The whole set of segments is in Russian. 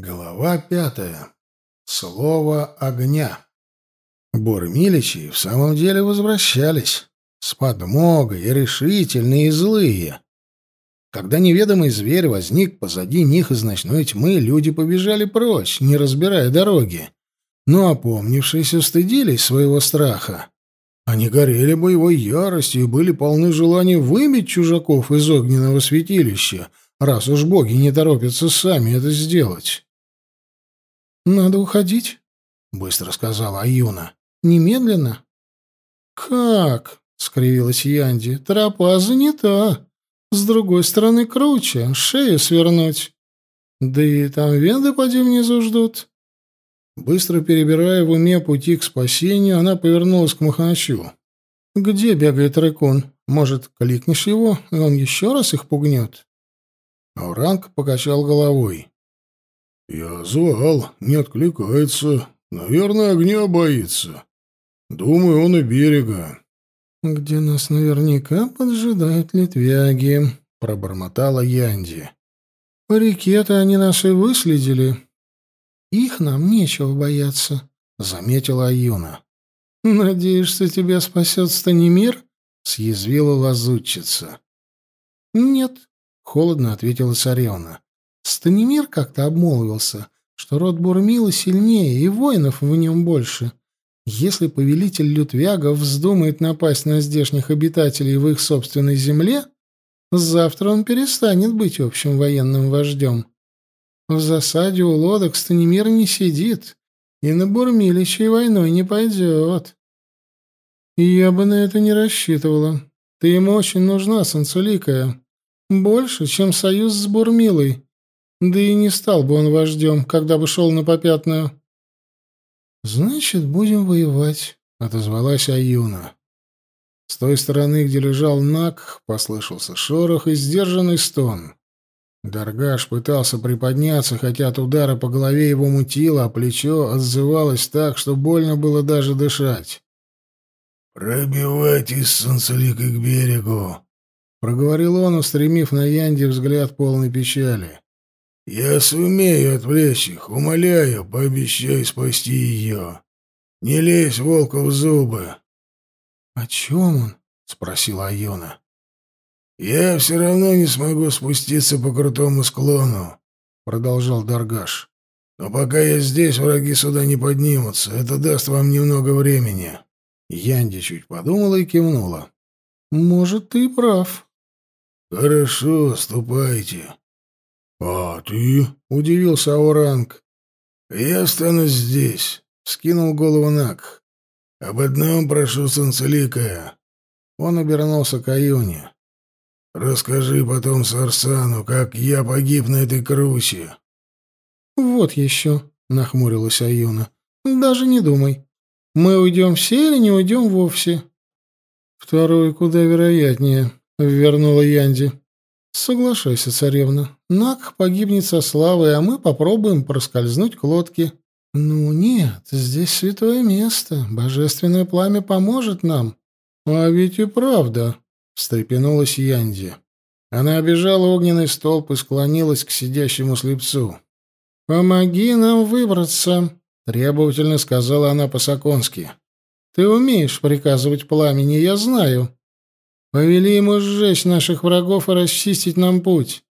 Глава пятая. Слово огня. Бурмиличи в самом деле возвращались. С подмогой, решительные и злые. Когда неведомый зверь возник позади них из ночной тьмы, люди побежали прочь, не разбирая дороги. Но опомнившись, устыдились своего страха. Они горели боевой яростью и были полны желания выбить чужаков из огненного святилища, раз уж боги не торопятся сами это сделать. «Надо уходить», — быстро сказала Аюна. «Немедленно». «Как?» — скривилась Янди. «Тропа занята. С другой стороны круче, шею свернуть. Да и там венды поди внизу ждут». Быстро перебирая в уме пути к спасению, она повернулась к Махачу. «Где бегает рыкун? Может, кликнешь его, и он еще раз их пугнет?» Ауранг покачал головой. «Я звал, не откликается. Наверное, огня боится. Думаю, он и берега». «Где нас наверняка поджидают литвяги», — пробормотала Янди. «По реке-то они нас и выследили». «Их нам нечего бояться», — заметила Аюна. «Надеешься, тебя спасет Станимир?» — съязвила лазутчица. «Нет», — холодно ответила царевна. Станимир как-то обмолвился, что род Бурмила сильнее и воинов в нем больше. Если повелитель Лютвягов вздумает напасть на здешних обитателей в их собственной земле, завтра он перестанет быть общим военным вождем. В засаде у лодок Станимир не сидит и на Бурмиличей войной не пойдет. Я бы на это не рассчитывала. Ты ему очень нужна, Санцеликая. Больше, чем союз с Бурмилой. Да и не стал бы он вождем, когда бы шел на попятную. «Значит, будем воевать», — отозвалась Аюна. С той стороны, где лежал Нак, послышался шорох и сдержанный стон. Даргаш пытался приподняться, хотя от удара по голове его мутило, а плечо отзывалось так, что больно было даже дышать. «Пробивайтесь солнцеликой к берегу», — проговорил он, устремив на Янди взгляд полной печали. «Я сумею отвлечь их, умоляю, пообещай спасти ее. Не лезь волку в зубы». «О чем он?» — спросила Айона. «Я все равно не смогу спуститься по крутому склону», — продолжал Даргаш. «Но пока я здесь, враги сюда не поднимутся. Это даст вам немного времени». Янди чуть подумала и кивнула. «Может, ты прав». «Хорошо, ступайте. «А ты?» — удивился Ауранг. «Я останусь здесь», — скинул голову Нак. «Об одном прошу, Санцеликая». Он обернулся к Аюне. «Расскажи потом Сарсану, как я погиб на этой крусе». «Вот еще», — нахмурилась Аюна. «Даже не думай. Мы уйдем все или не уйдем вовсе?» «Второе куда вероятнее», — вернула Янди. «Соглашайся, царевна. Нак погибнет со славой, а мы попробуем проскользнуть к лодке». «Ну нет, здесь святое место. Божественное пламя поможет нам». «А ведь и правда», — встрепенулась Янди. Она обижала огненный столб и склонилась к сидящему слепцу. «Помоги нам выбраться», — требовательно сказала она по-саконски. «Ты умеешь приказывать пламени, я знаю». Повели ему сжечь наших врагов и расчистить нам путь.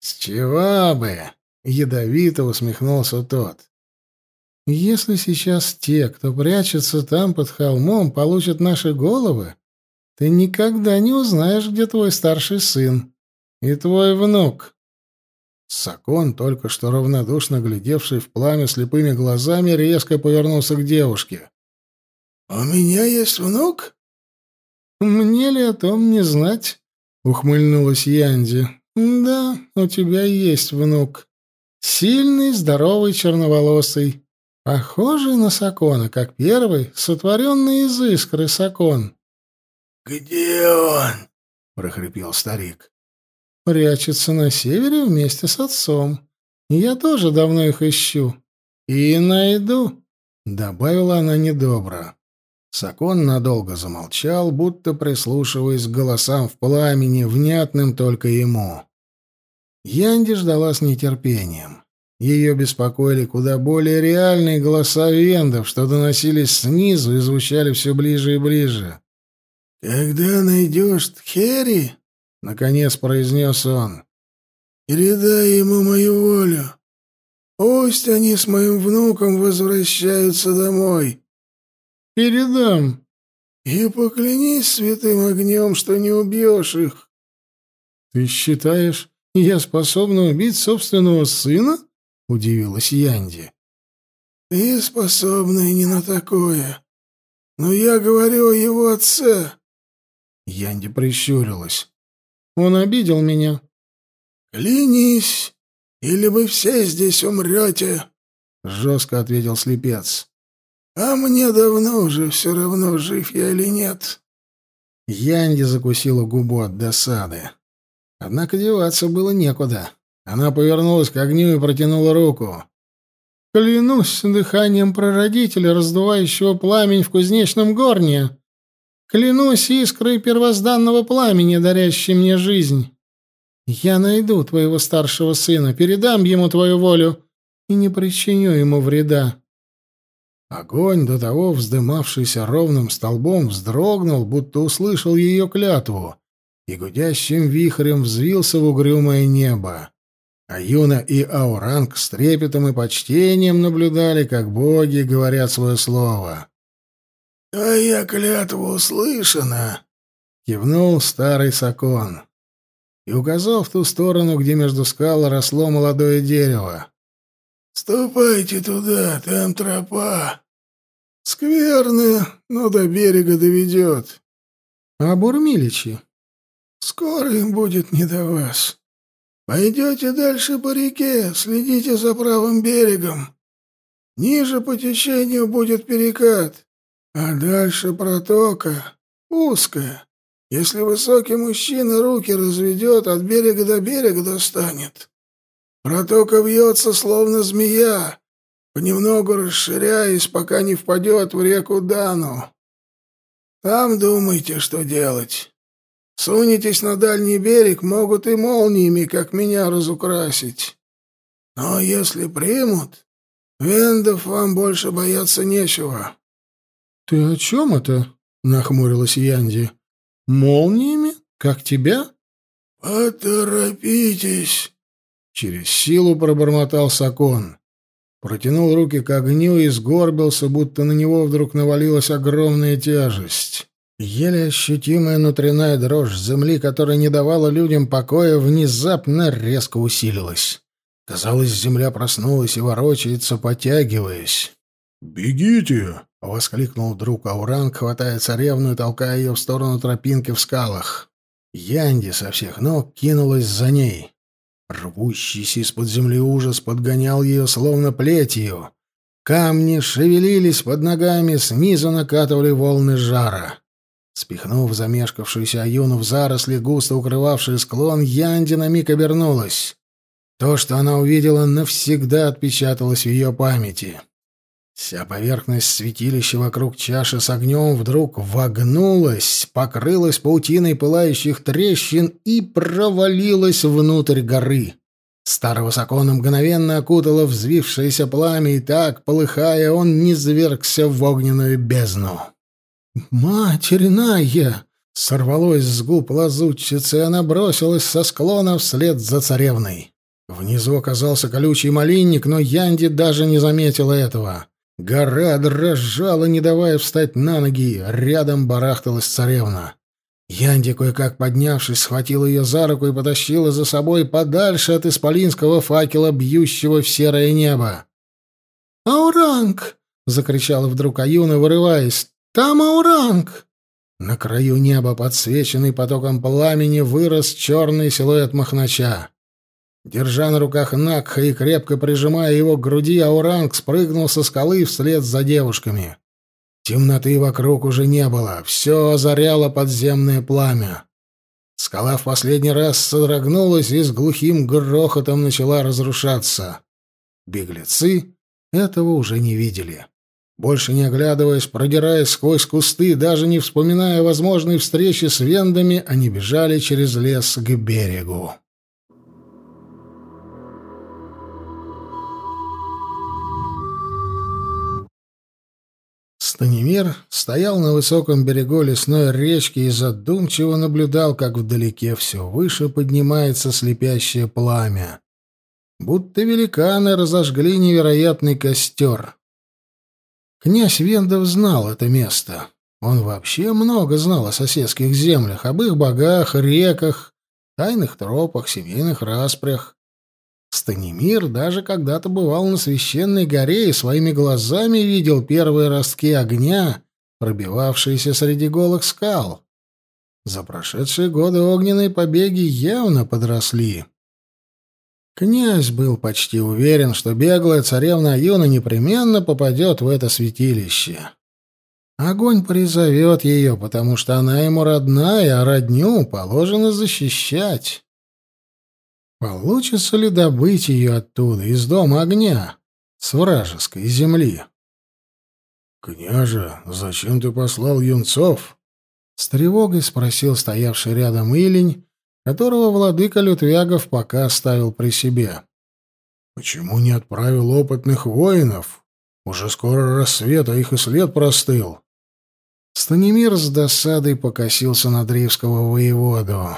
С чего бы? Ядовито усмехнулся тот. Если сейчас те, кто прячется там под холмом, получат наши головы, ты никогда не узнаешь, где твой старший сын и твой внук. Сакон, только что равнодушно глядевший в пламя слепыми глазами, резко повернулся к девушке. «У меня есть внук?» «Мне ли о том не знать?» — ухмыльнулась Янди. «Да, у тебя есть внук. Сильный, здоровый, черноволосый. Похожий на Сакона, как первый, сотворенный из искры Сакон». «Где он?» — прохрипел старик. «Прячется на севере вместе с отцом. Я тоже давно их ищу. И найду», — добавила она недобро. Сакон надолго замолчал, будто прислушиваясь к голосам в пламени, внятным только ему. Янди ждала с нетерпением. Ее беспокоили куда более реальные голоса вендов, что доносились снизу и звучали все ближе и ближе. «Когда найдешь Тхери, — наконец произнес он, — передай ему мою волю. Пусть они с моим внуком возвращаются домой». «Передам». «И поклянись святым огнем, что не убьешь их». «Ты считаешь, я способна убить собственного сына?» — удивилась Янди. «Ты способна и не на такое. Но я говорю о его отце». Янди прищурилась. «Он обидел меня». «Клянись, или вы все здесь умрете», — жестко ответил слепец. «А мне давно уже все равно, жив я или нет». Янди закусила губу от досады. Однако деваться было некуда. Она повернулась к огню и протянула руку. «Клянусь дыханием прародителя, раздувающего пламень в кузнечном горне. Клянусь искрой первозданного пламени, дарящей мне жизнь. Я найду твоего старшего сына, передам ему твою волю и не причиню ему вреда». Огонь, до того вздымавшийся ровным столбом, вздрогнул, будто услышал ее клятву, и гудящим вихрем взвился в угрюмое небо. А Юна и Ауранг с трепетом и почтением наблюдали, как боги говорят свое слово. «Твоя клятва услышана!» — кивнул старый Сакон и указал в ту сторону, где между скал росло молодое дерево. «Ступайте туда, там тропа. Скверная, но до берега доведет». «А Бурмиличи?» «Скоро им будет не до вас. Пойдете дальше по реке, следите за правым берегом. Ниже по течению будет перекат, а дальше протока, узкая. Если высокий мужчина руки разведет, от берега до берега достанет. Протока вьется, словно змея, понемногу расширяясь, пока не впадет в реку Дану. Там думайте, что делать. Сунетесь на дальний берег, могут и молниями, как меня, разукрасить. Но если примут, вендов вам больше бояться нечего. — Ты о чем это? — нахмурилась Янди. Молниями? Как тебя? Поторопитесь. Через силу пробормотал Сакон. Протянул руки к огню и сгорбился, будто на него вдруг навалилась огромная тяжесть. Еле ощутимая внутренняя дрожь земли, которая не давала людям покоя, внезапно резко усилилась. Казалось, земля проснулась и ворочается, потягиваясь. «Бегите!» — воскликнул друг Ауранг, хватая царевну и толкая ее в сторону тропинки в скалах. Янди со всех ног кинулась за ней. Рвущийся из-под земли ужас подгонял ее словно плетью. Камни шевелились под ногами, снизу накатывали волны жара. Спихнув замешкавшуюся Аюну в заросли, густо укрывавшие склон, Янди на миг обернулась. То, что она увидела, навсегда отпечаталось в ее памяти. Вся поверхность святилища вокруг чаши с огнем вдруг вогнулась, покрылась паутиной пылающих трещин и провалилась внутрь горы. Старого Сакона мгновенно окутало взвившееся пламя, и так, полыхая, он низвергся в огненную бездну. «Матерь Сорвалось с губ лазутчицы, и она бросилась со склона вслед за царевной. Внизу оказался колючий малинник, но Янди даже не заметила этого. Гора дрожала, не давая встать на ноги. Рядом барахталась царевна. Янди, кое-как поднявшись, схватил ее за руку и потащила за собой подальше от исполинского факела, бьющего в серое небо. «Ауранг!» — закричала вдруг Аюна, вырываясь. «Там Ауранг!» На краю неба, подсвеченный потоком пламени, вырос черный силуэт Махнача. Держа на руках Накха и крепко прижимая его к груди, Ауранг спрыгнул со скалы вслед за девушками. Темноты вокруг уже не было, все озаряло подземное пламя. Скала в последний раз содрогнулась и с глухим грохотом начала разрушаться. Беглецы этого уже не видели. Больше не оглядываясь, продираясь сквозь кусты, даже не вспоминая возможной встречи с вендами, они бежали через лес к берегу. Станимир стоял на высоком берегу лесной речки и задумчиво наблюдал, как вдалеке все выше поднимается слепящее пламя. Будто великаны разожгли невероятный костер. Князь Вендов знал это место. Он вообще много знал о соседских землях, об их богах, реках, тайных тропах, семейных распрях. Станимир даже когда-то бывал на священной горе и своими глазами видел первые ростки огня, пробивавшиеся среди голых скал. За прошедшие годы огненные побеги явно подросли. Князь был почти уверен, что беглая царевна Юна непременно попадет в это святилище. Огонь призовет ее, потому что она ему родная, а родню положено защищать. Получится ли добыть ее оттуда, из дома огня, с вражеской земли? — Княже, зачем ты послал юнцов? — с тревогой спросил стоявший рядом Илень, которого владыка Лютвягов пока оставил при себе. — Почему не отправил опытных воинов? Уже скоро рассвет, а их и след простыл. Станимир с досадой покосился на Дривского воеводу.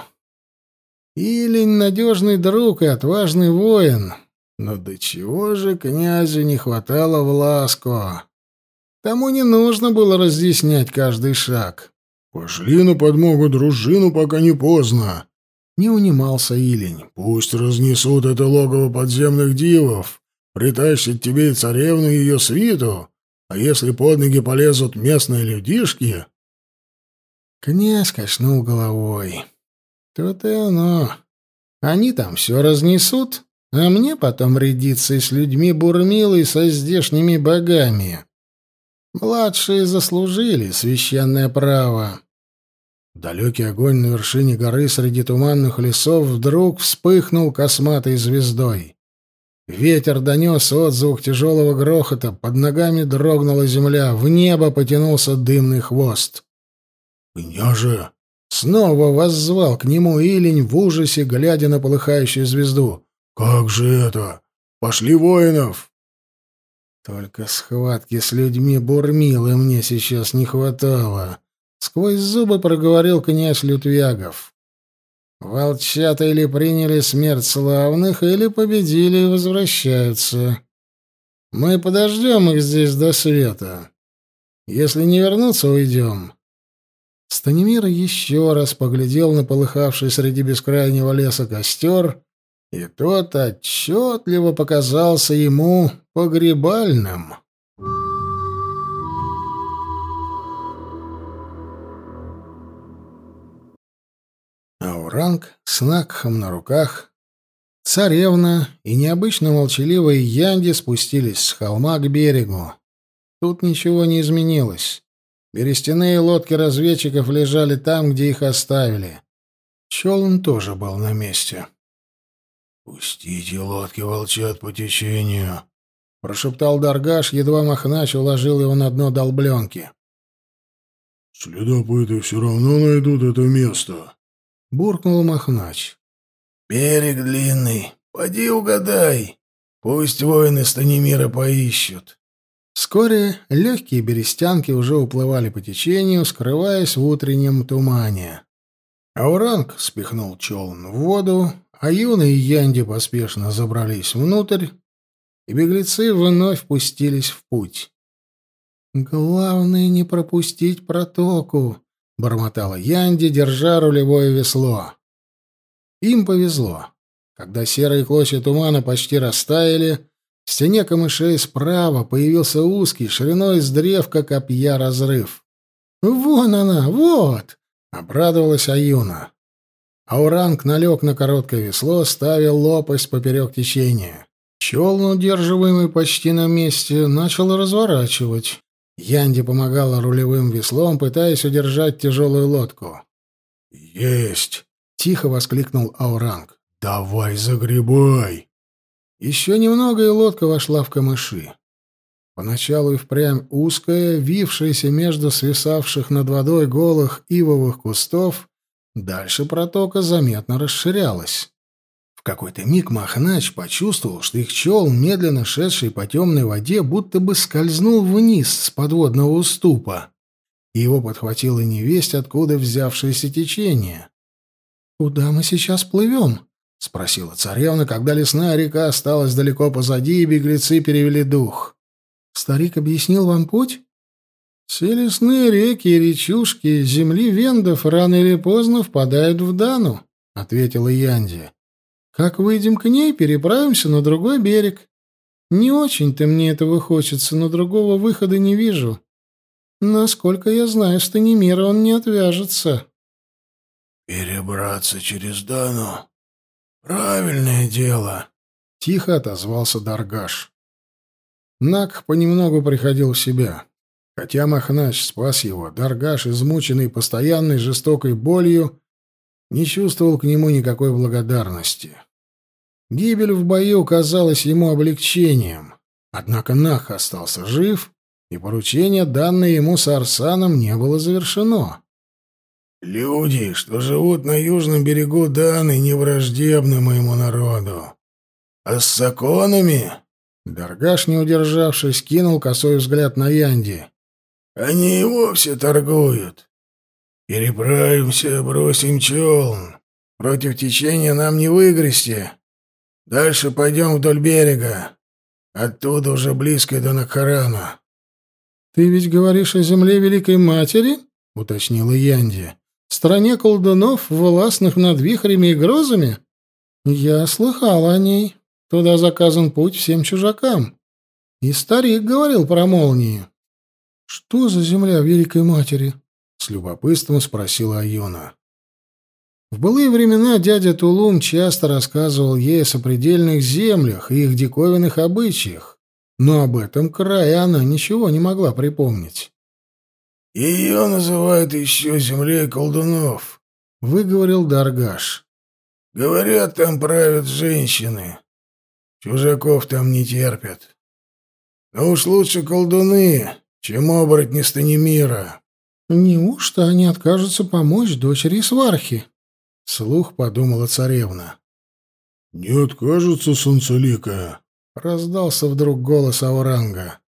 Илень — надежный друг и отважный воин. Но до чего же князю не хватало Власко? Тому не нужно было разъяснять каждый шаг. «Пошли на подмогу дружину, пока не поздно!» Не унимался Илень. «Пусть разнесут это логово подземных дивов, притащат тебе и царевну и ее свиту, а если под ноги полезут местные людишки...» Князь качнул головой. То-то и оно. Они там все разнесут, а мне потом рядиться и с людьми Бурмилой со здешними богами. Младшие заслужили священное право. Далекий огонь на вершине горы среди туманных лесов вдруг вспыхнул косматой звездой. Ветер донес отзвук тяжелого грохота, под ногами дрогнула земля, в небо потянулся дымный хвост. «Княже!» Снова воззвал к нему Илень в ужасе, глядя на полыхающую звезду. «Как же это? Пошли воинов!» Только схватки с людьми Бурмилы мне сейчас не хватало. Сквозь зубы проговорил князь Лютвягов. Волчата или приняли смерть славных, или победили и возвращаются. Мы подождем их здесь до света. Если не вернутся, уйдем. Станимир еще раз поглядел на полыхавший среди бескрайнего леса костер, и тот отчетливо показался ему погребальным. Ауранг с Накхом на руках, царевна и необычно молчаливая Янди спустились с холма к берегу. Тут ничего не изменилось. Берестяные лодки разведчиков лежали там, где их оставили. Челн тоже был на месте. «Пустите лодки, волчат по течению», — прошептал Даргаш, едва Махнач уложил его на дно долбленки. «Следопыты все равно найдут это место», — буркнул Махнач. «Берег длинный, поди угадай. Пусть воины Станимира поищут». Вскоре легкие берестянки уже уплывали по течению, скрываясь в утреннем тумане. Ауранг спихнул челн в воду, а Юна и Янди поспешно забрались внутрь, и беглецы вновь пустились в путь. «Главное не пропустить протоку», — бормотала Янди, держа рулевое весло. Им повезло. Когда серые клочья тумана почти растаяли, в стене камышей справа появился узкий, шириной с древка копья разрыв. «Вон она, вот!» — обрадовалась Аюна. Ауранг налег на короткое весло, ставил лопасть поперек течения. Челн, удерживаемый почти на месте, начал разворачивать. Янди помогала рулевым веслом, пытаясь удержать тяжелую лодку. «Есть!» — тихо воскликнул Ауранг. «Давай загребай!» Еще немного, и лодка вошла в камыши. Поначалу и впрямь узкая, вившаяся между свисавших над водой голых ивовых кустов, дальше протока заметно расширялась. В какой-то миг Махнач почувствовал, что их чел, медленно шедший по темной воде, будто бы скользнул вниз с подводного уступа, и его подхватило невесть, откуда взявшееся течение. «Куда мы сейчас плывем?» — спросила царевна, когда лесная река осталась далеко позади, и беглецы перевели дух. «Старик объяснил вам путь?» «Все лесные реки и речушки земли вендов рано или поздно впадают в Дану», — ответила Янди. «Как выйдем к ней, переправимся на другой берег. Не очень-то мне этого хочется, но другого выхода не вижу. Насколько я знаю, с он не отвяжется». «Перебраться через Дану — правильное дело», — тихо отозвался Даргаш. Нак понемногу приходил в себя. Хотя Махнач спас его, Даргаш, измученный постоянной жестокой болью, не чувствовал к нему никакой благодарности. Гибель в бою казалась ему облегчением, однако Нах остался жив, и поручение, данное ему с Арсаном, не было завершено. Люди, что живут на южном берегу Даны, не враждебны моему народу. А с законами...» Даргаш, не удержавшись, кинул косой взгляд на Янди. «Они и вовсе торгуют. Переправимся, бросим челн. Против течения нам не выгрести. Дальше пойдем вдоль берега. Оттуда уже близко до Накарана». «Ты ведь говоришь о земле Великой Матери?» — уточнила Янди стране колдунов, властных над вихрями и грозами? Я слыхал о ней. Туда заказан путь всем чужакам. И старик говорил про молнии. Что за земля Великой Матери? С любопытством спросила Айона. В былые времена дядя Тулум часто рассказывал ей о сопредельных землях и их диковинных обычаях, но об этом крае она ничего не могла припомнить. Ее называют еще землей колдунов, — выговорил Даргаш. Говорят, там правят женщины. Чужаков там не терпят. Но уж лучше колдуны, чем оборотни Станимира. Неужто они откажутся помочь дочери Свархи? Слух подумала царевна. Не откажутся, солнцеликая, раздался вдруг голос Ауранга.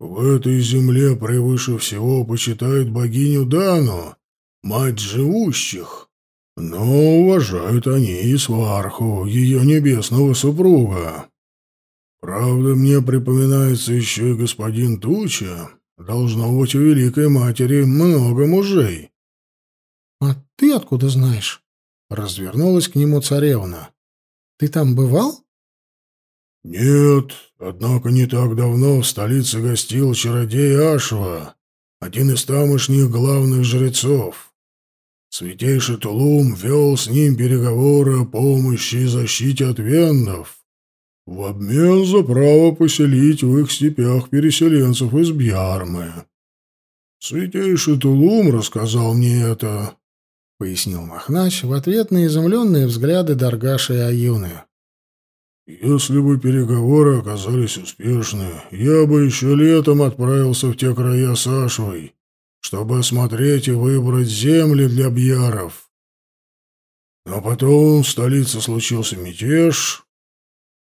В этой земле превыше всего почитают богиню Дану, мать живущих. Но уважают они и Сварху, ее небесного супруга. Правда, мне припоминается еще и господин Туча. Должно быть, у Великой Матери много мужей. — А ты откуда знаешь? — развернулась к нему царевна. — Ты там бывал? «Нет, однако не так давно в столице гостил чародей Ашва, один из тамошних главных жрецов. Святейший Тулум вел с ним переговоры о помощи и защите от вендов, в обмен за право поселить в их степях переселенцев из Бьярмы. Святейший Тулум рассказал мне это», — пояснил Махнач в ответ на изумленные взгляды Даргаша и Аюны. Если бы переговоры оказались успешны, я бы еще летом отправился в те края с Ашвой, чтобы осмотреть и выбрать земли для бьяров. Но потом в столице случился мятеж.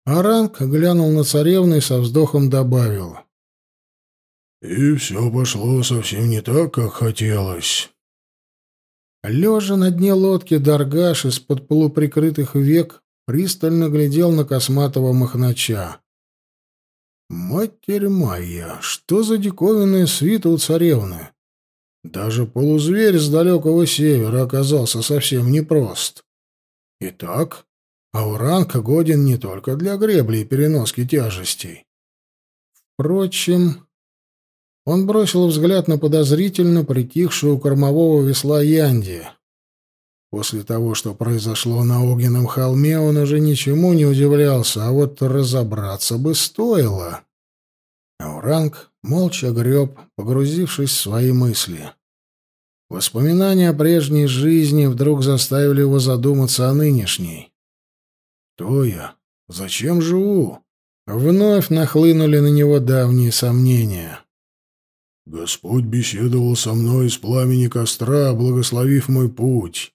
Аранг глянул на царевну и со вздохом добавил. И все пошло совсем не так, как хотелось. Лежа на дне лодки Даргаш из-под полуприкрытых век пристально глядел на косматого махнача. «Матерь моя, что за диковинная свита у царевны? Даже полузверь с далекого севера оказался совсем непрост. Итак, Ауранка годен не только для гребли и переноски тяжестей. Впрочем, он бросил взгляд на подозрительно притихшую кормового весла Янди. После того, что произошло на огненном холме, он уже ничему не удивлялся, а вот разобраться бы стоило. Ауранг молча греб, погрузившись в свои мысли. Воспоминания о прежней жизни вдруг заставили его задуматься о нынешней. «Кто я? Зачем живу?» Вновь нахлынули на него давние сомнения. «Господь беседовал со мной из пламени костра, благословив мой путь.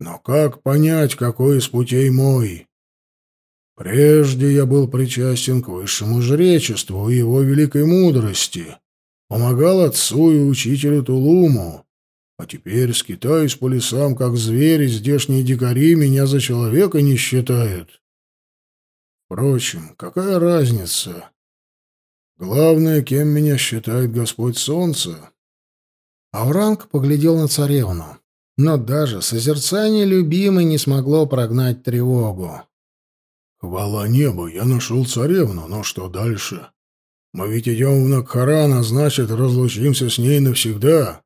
Но как понять, какой из путей мой? Прежде я был причастен к высшему жречеству и его великой мудрости, помогал отцу и учителю Тулуму, а теперь скитаюсь по лесам, как зверь, и здешние дикари меня за человека не считают. Впрочем, какая разница? Главное, кем меня считает Господь Солнце. Ауранг поглядел на царевну, но даже созерцание любимой не смогло прогнать тревогу. Хвала небу, я нашел царевну, но что дальше? Мы ведь идем в Накхаран, а значит, разлучимся с ней навсегда.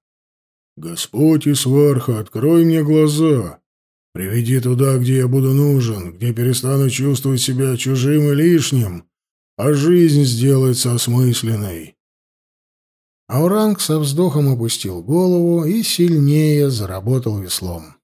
Господь Исварха, открой мне глаза. Приведи туда, где я буду нужен, где перестану чувствовать себя чужим и лишним, а жизнь сделается осмысленной. Ауранг со вздохом опустил голову и сильнее заработал веслом.